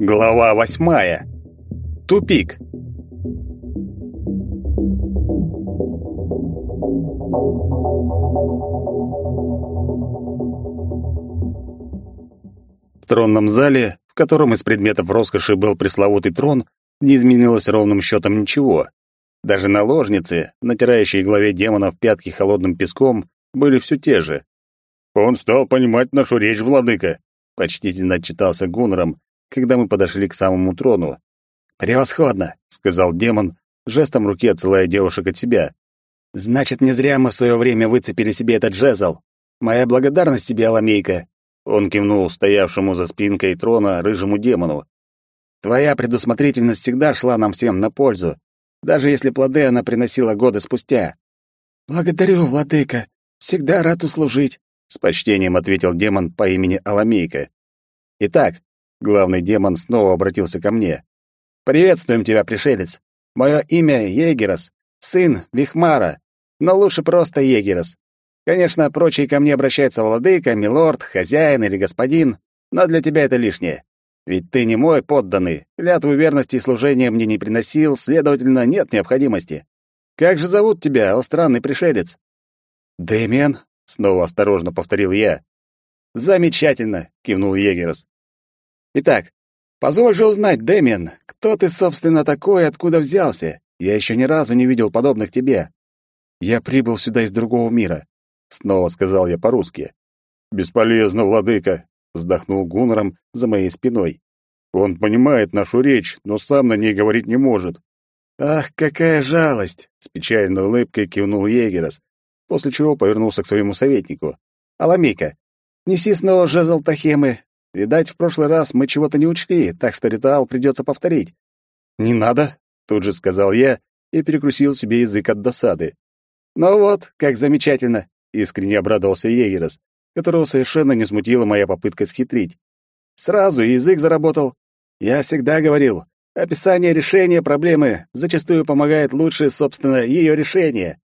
Глава восьмая. Тупик. В тронном зале, в котором из предметов роскоши был пресловутый трон, не изменилось ровным счетом ничего. Даже наложницы, натирающие главе демонов пятки холодным песком, были все те же. «Он стал понимать нашу речь, владыка», — почтительно отчитался Гуннером, когда мы подошли к самому трону. «Превосходно», — сказал демон, жестом руки отсылая девушек от себя. «Значит, не зря мы в свое время выцепили себе этот жезл. Моя благодарность тебе, Аламейка». Он кивнул стоявшему за спинкой трона рыжему демону. «Твоя предусмотрительность всегда шла нам всем на пользу, даже если плоды она приносила годы спустя». «Благодарю, владыка. Всегда рад услужить», — с почтением ответил демон по имени Аламейка. «Итак, Главный демон снова обратился ко мне. «Приветствуем тебя, пришелец. Мое имя Егерос, сын Вихмара, но лучше просто Егерос. Конечно, прочие ко мне обращаются владыка, милорд, хозяин или господин, но для тебя это лишнее. Ведь ты не мой подданный, клятву верности и служения мне не приносил, следовательно, нет необходимости. Как же зовут тебя, о странный пришелец?» «Дэмиан», — снова осторожно повторил я. «Замечательно», — кивнул Егерос. Итак, позволь же узнать, Дэмиан, кто ты, собственно, такой и откуда взялся? Я еще ни разу не видел подобных тебе. Я прибыл сюда из другого мира, снова сказал я по-русски. Бесполезно, владыка, вздохнул Гуннером за моей спиной. Он понимает нашу речь, но сам на ней говорить не может. Ах, какая жалость, с печальной улыбкой кивнул Егерос, после чего повернулся к своему советнику. Аламейка, неси снова жезл Тахемы, Видать, в прошлый раз мы чего-то не учли, так что ритуал придется повторить. Не надо, тут же сказал я и перекусил себе язык от досады. Ну вот, как замечательно, искренне обрадовался Егерос, которого совершенно не смутила моя попытка схитрить. Сразу язык заработал. Я всегда говорил, описание решения проблемы зачастую помогает лучше, собственно, ее решение.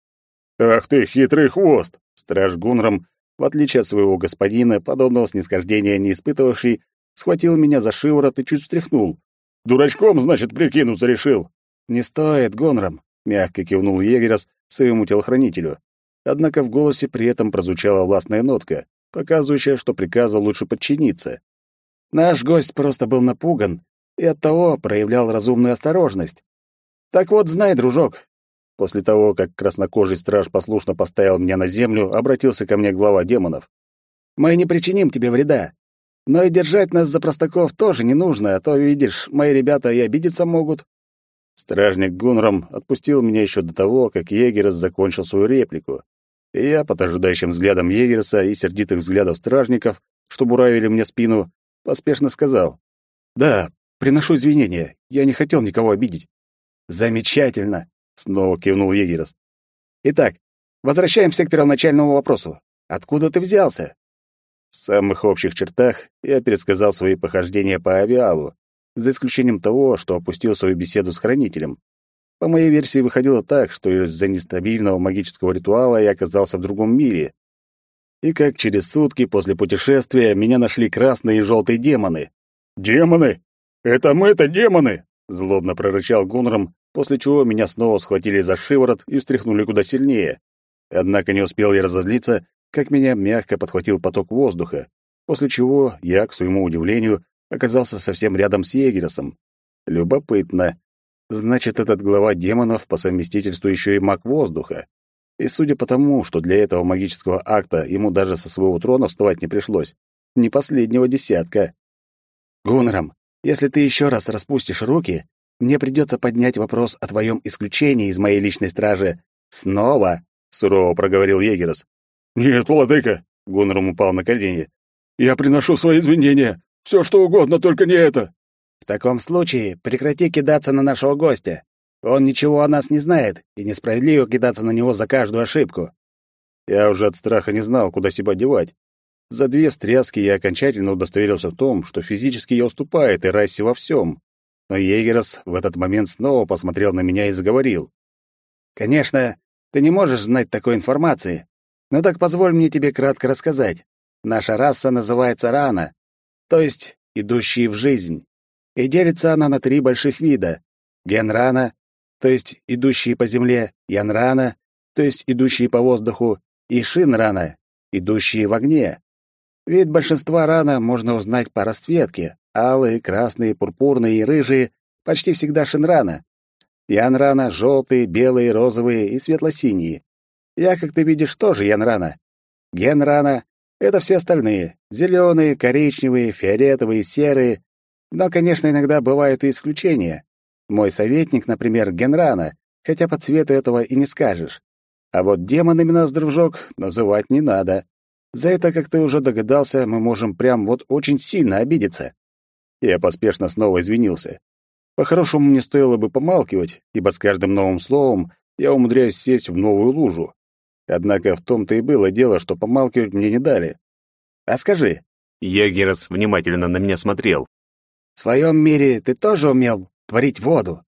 Ах ты хитрый хвост, страж Гунром в отличие от своего господина, подобного снисхождения не испытывавший, схватил меня за шиворот и чуть встряхнул. «Дурачком, значит, прикинуться решил!» «Не стоит, Гонором», — мягко кивнул Егерас своему телохранителю. Однако в голосе при этом прозвучала властная нотка, показывающая, что приказу лучше подчиниться. Наш гость просто был напуган и оттого проявлял разумную осторожность. Так вот, знай, дружок, После того, как краснокожий страж послушно поставил меня на землю, обратился ко мне глава демонов. «Мы не причиним тебе вреда. Но и держать нас за простаков тоже не нужно, а то, видишь, мои ребята и обидеться могут». Стражник Гунром отпустил меня еще до того, как Егерс закончил свою реплику. И я, под ожидающим взглядом Егерса и сердитых взглядов стражников, что буравили мне спину, поспешно сказал. «Да, приношу извинения. Я не хотел никого обидеть». «Замечательно!» Снова кивнул Егерос. Итак, возвращаемся к первоначальному вопросу. Откуда ты взялся? В самых общих чертах я пересказал свои похождения по авиалу, за исключением того, что опустил свою беседу с хранителем. По моей версии выходило так, что из-за нестабильного магического ритуала я оказался в другом мире. И как через сутки после путешествия меня нашли красные и желтые демоны. «Демоны? Это мы-то демоны!» — злобно прорычал Гунром, после чего меня снова схватили за шиворот и встряхнули куда сильнее. Однако не успел я разозлиться, как меня мягко подхватил поток воздуха, после чего я, к своему удивлению, оказался совсем рядом с Егеросом. Любопытно. Значит, этот глава демонов по совместительству еще и маг воздуха. И судя по тому, что для этого магического акта ему даже со своего трона вставать не пришлось, не последнего десятка. Гуннером, если ты еще раз распустишь руки, мне придется поднять вопрос о твоем исключении из моей личной стражи. Снова, сурово проговорил Егерос. Нет, владыка, Гуннером упал на колени. Я приношу свои извинения. Все что угодно, только не это. В таком случае прекрати кидаться на нашего гостя. Он ничего о нас не знает, и несправедливо кидаться на него за каждую ошибку. Я уже от страха не знал, куда себя девать. За две встряски я окончательно удостоверился в том, что физически я уступаю этой расе во всем. Но Егерос в этот момент снова посмотрел на меня и заговорил. «Конечно, Ты не можешь знать такой информации. Ну так позволь мне тебе кратко рассказать. Наша раса называется Рана, то есть идущие в жизнь. И делится она на три больших вида. Генрана, то есть идущие по земле, Янрана, то есть идущие по воздуху, и Шинрана, идущие в огне. Вид большинства рана можно узнать по расцветке. Алые, красные, пурпурные и рыжие — почти всегда шинрана. Янрана — желтые, белые, розовые и светло-синие. Я, как ты видишь, тоже янрана. Генрана — это все остальные. Зеленые, коричневые, фиолетовые, серые. Но, конечно, иногда бывают и исключения. Мой советник, например, Генрана, хотя по цвету этого и не скажешь. А вот демонами нас, дружок, называть не надо. За это, как ты уже догадался, мы можем прям вот очень сильно обидеться. Я поспешно снова извинился. По-хорошему, мне стоило бы помалкивать, ибо с каждым новым словом я умудряюсь сесть в новую лужу. Однако в том-то и было дело, что помалкивать мне не дали. А скажи, Егерс внимательно на меня смотрел. в своем мире ты тоже умел творить воду?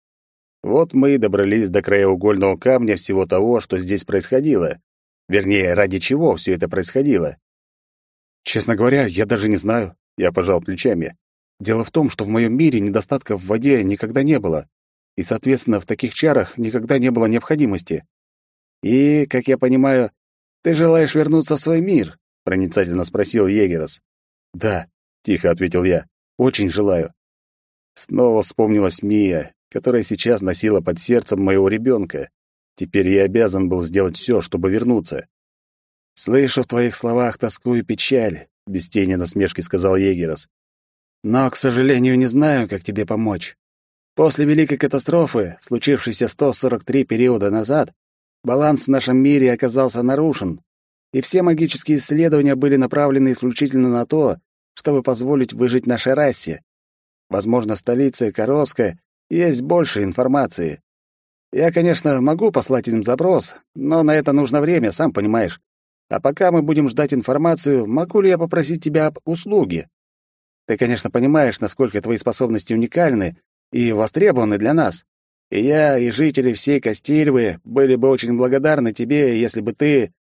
Вот мы и добрались до краеугольного камня всего того, что здесь происходило. Вернее, ради чего все это происходило. Честно говоря, я даже не знаю, я пожал плечами. Дело в том, что в моем мире недостатка в воде никогда не было, и, соответственно, в таких чарах никогда не было необходимости. И, как я понимаю, ты желаешь вернуться в свой мир? проницательно спросил Егерос. Да, тихо ответил я. Очень желаю. Снова вспомнилась Мия, которая сейчас носила под сердцем моего ребенка. Теперь я обязан был сделать все, чтобы вернуться. «Слышу в твоих словах тоску и печаль», — без тени насмешки сказал Егерос. «Но, к сожалению, не знаю, как тебе помочь. После Великой катастрофы, случившейся 143 периода назад, баланс в нашем мире оказался нарушен, и все магические исследования были направлены исключительно на то, чтобы позволить выжить нашей расе. Возможно, в столице Короска есть больше информации. Я, конечно, могу послать им запрос, но на это нужно время, сам понимаешь. А пока мы будем ждать информацию, могу ли я попросить тебя об услуге? Ты, конечно, понимаешь, насколько твои способности уникальны и востребованы для нас. И я, и жители всей Костельвы были бы очень благодарны тебе, если бы ты...»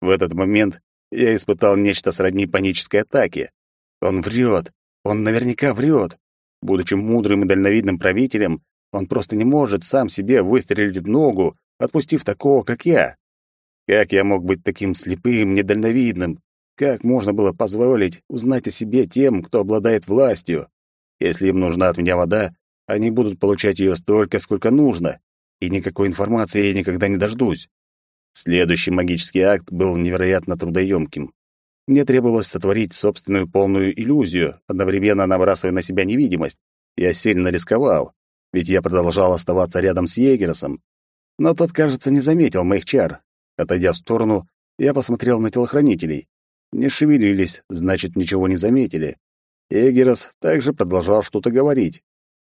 В этот момент я испытал нечто сродни панической атаке. Он врет. Он наверняка врет. Будучи мудрым и дальновидным правителем, он просто не может сам себе выстрелить в ногу, отпустив такого, как я. Как я мог быть таким слепым, недальновидным? Как можно было позволить узнать о себе тем, кто обладает властью? Если им нужна от меня вода, они будут получать ее столько, сколько нужно, и никакой информации я никогда не дождусь. Следующий магический акт был невероятно трудоемким. Мне требовалось сотворить собственную полную иллюзию, одновременно набрасывая на себя невидимость. Я сильно рисковал, ведь я продолжал оставаться рядом с Егеросом. Но тот, кажется, не заметил моих чар. Отойдя в сторону, я посмотрел на телохранителей. Не шевелились, значит, ничего не заметили. Егерос также продолжал что-то говорить.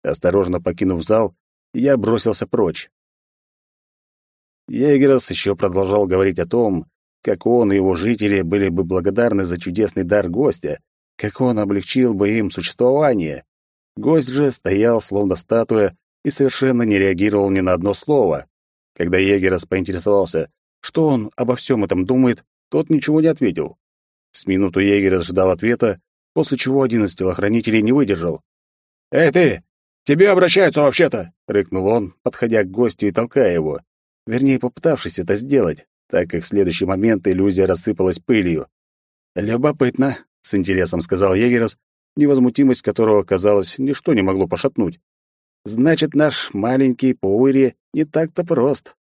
Осторожно покинув зал, я бросился прочь. Егерос еще продолжал говорить о том, как он и его жители были бы благодарны за чудесный дар гостя, как он облегчил бы им существование. Гость же стоял, словно статуя, и совершенно не реагировал ни на одно слово. Когда Егерос поинтересовался, что он обо всем этом думает, тот ничего не ответил. С минуту Егерос ждал ответа, после чего один из телохранителей не выдержал. «Эй ты! Тебе обращаются вообще-то!» — рыкнул он, подходя к гостю и толкая его. Вернее, попытавшись это сделать, так как в следующий момент иллюзия рассыпалась пылью. «Любопытно», — с интересом сказал Егерос, невозмутимость которого, казалось, ничто не могло пошатнуть. «Значит, наш маленький Пауэри не так-то прост.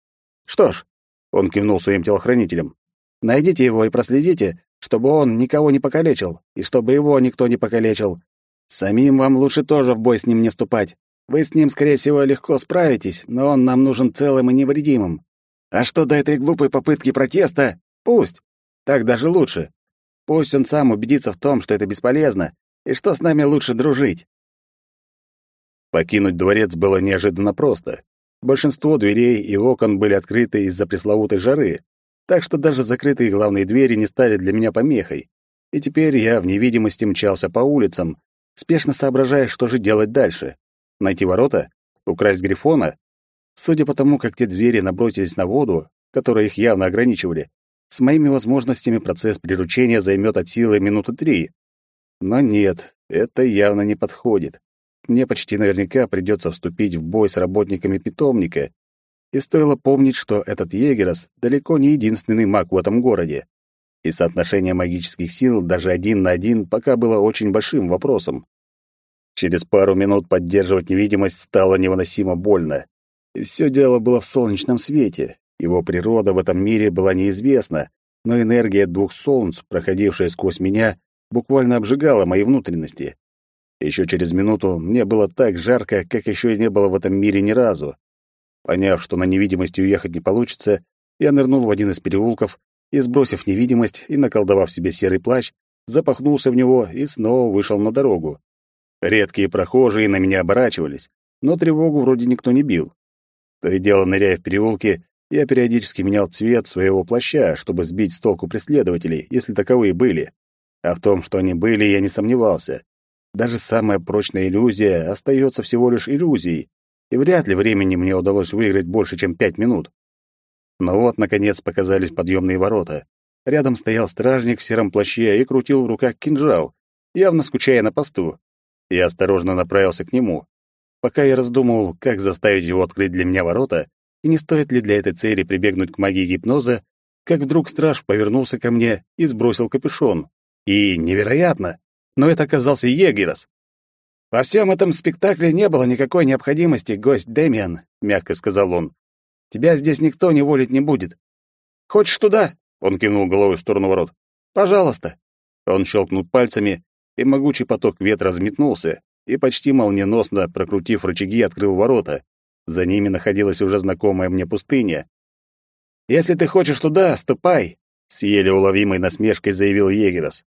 Что ж, он кивнул своим телохранителям. «Найдите его и проследите, чтобы он никого не покалечил, и чтобы его никто не покалечил. Самим вам лучше тоже в бой с ним не вступать. Вы с ним, скорее всего, легко справитесь, но он нам нужен целым и невредимым. А что до этой глупой попытки протеста, пусть. Так даже лучше. Пусть он сам убедится в том, что это бесполезно, и что с нами лучше дружить». Покинуть дворец было неожиданно просто. Большинство дверей и окон были открыты из-за пресловутой жары, так что даже закрытые главные двери не стали для меня помехой. И теперь я в невидимости мчался по улицам, спешно соображая, что же делать дальше. Найти ворота? Украсть Грифона? Судя по тому, как те звери набросились на воду, которые их явно ограничивали. С моими возможностями процесс приручения займет от силы минуты три. Но нет, это явно не подходит. Мне почти наверняка придется вступить в бой с работниками питомника. И стоило помнить, что этот Егерос далеко не единственный маг в этом городе. И соотношение магических сил даже один на один пока было очень большим вопросом. Через пару минут поддерживать невидимость стало невыносимо больно. И все дело было в солнечном свете. Его природа в этом мире была неизвестна, но энергия двух солнц, проходившая сквозь меня, буквально обжигала мои внутренности. Еще через минуту мне было так жарко, как еще и не было в этом мире ни разу. Поняв, что на невидимости уехать не получится, я нырнул в один из переулков и, сбросив невидимость и наколдовав себе серый плащ, запахнулся в него и снова вышел на дорогу. Редкие прохожие на меня оборачивались, но тревогу вроде никто не бил. То и дело, ныряя в переулке, я периодически менял цвет своего плаща, чтобы сбить с толку преследователей, если таковые были. А в том, что они были, я не сомневался. Даже самая прочная иллюзия остается всего лишь иллюзией, и вряд ли времени мне удалось выиграть больше, чем пять минут. Но вот, наконец, показались подъемные ворота. Рядом стоял стражник в сером плаще и крутил в руках кинжал, явно скучая на посту. Я осторожно направился к нему. Пока я раздумывал, как заставить его открыть для меня ворота, и не стоит ли для этой цели прибегнуть к магии гипноза, как вдруг страж повернулся ко мне и сбросил капюшон. И невероятно, но это оказался Егерос. «Во всем этом спектакле не было никакой необходимости, гость Дэмиан», — мягко сказал он. «Тебя здесь никто не волить не будет. Хочешь туда?» — он кивнул головой в сторону ворот. «Пожалуйста». Он щелкнул пальцами, и могучий поток ветра взметнулся, и почти молниеносно, прокрутив рычаги, открыл ворота. За ними находилась уже знакомая мне пустыня. «Если ты хочешь туда, ступай!» — с еле уловимой насмешкой заявил Егерос.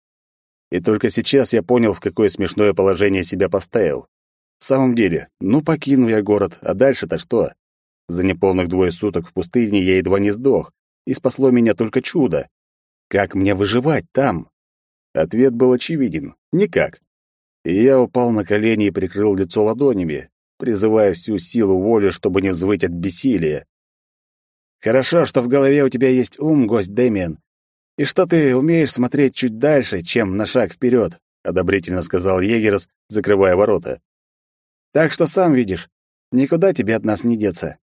И только сейчас я понял, в какое смешное положение себя поставил. В самом деле, ну покину я город, а дальше-то что? За неполных двое суток в пустыне я едва не сдох, и спасло меня только чудо. Как мне выживать там? Ответ был очевиден — никак. И я упал на колени и прикрыл лицо ладонями, призывая всю силу воли, чтобы не взвыть от бессилия. «Хорошо, что в голове у тебя есть ум, гость Дэмиан, и что ты умеешь смотреть чуть дальше, чем на шаг вперед», — одобрительно сказал Егерс, закрывая ворота. «Так что сам видишь, никуда тебе от нас не деться.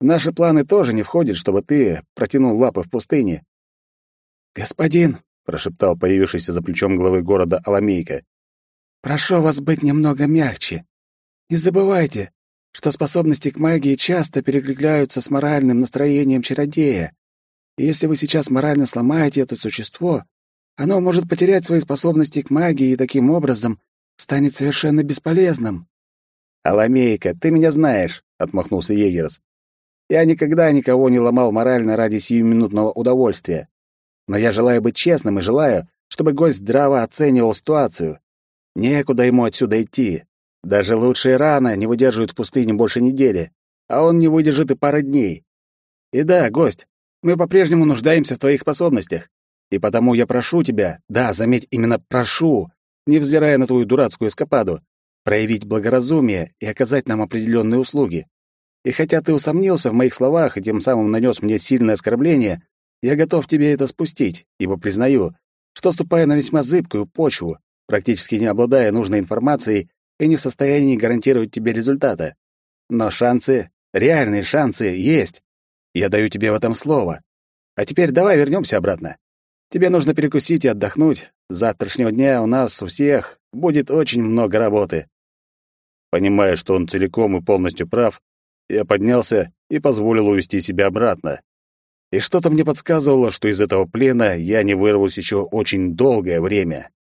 В наши планы тоже не входит, чтобы ты протянул лапы в пустыне». «Господин», — прошептал появившийся за плечом главы города Аламейка, — «прошу вас быть немного мягче. Не забывайте, что способности к магии часто перекликаются с моральным настроением чародея. И если вы сейчас морально сломаете это существо, оно может потерять свои способности к магии и таким образом станет совершенно бесполезным. «Аламейка, ты меня знаешь», — отмахнулся Егерс. «Я никогда никого не ломал морально ради сиюминутного удовольствия. Но я желаю быть честным и желаю, чтобы гость здраво оценивал ситуацию. Некуда ему отсюда идти. Даже лучшие раны не выдерживают в пустыне больше недели, а он не выдержит и пары дней. И да, гость, мы по-прежнему нуждаемся в твоих способностях. И потому я прошу тебя, да, заметь, именно прошу, невзирая на твою дурацкую эскападу, проявить благоразумие и оказать нам определенные услуги. И хотя ты усомнился в моих словах и тем самым нанес мне сильное оскорбление, я готов тебе это спустить, ибо признаю, что, ступая на весьма зыбкую почву, практически не обладая нужной информацией, и не в состоянии гарантировать тебе результата. Но шансы, реальные шансы есть. Я даю тебе в этом слово. А теперь давай вернемся обратно. Тебе нужно перекусить и отдохнуть. С завтрашнего дня у нас у всех будет очень много работы. Понимая, что он целиком и полностью прав, я поднялся и позволил увести себя обратно. И что-то мне подсказывало, что из этого плена я не вырвусь еще очень долгое время.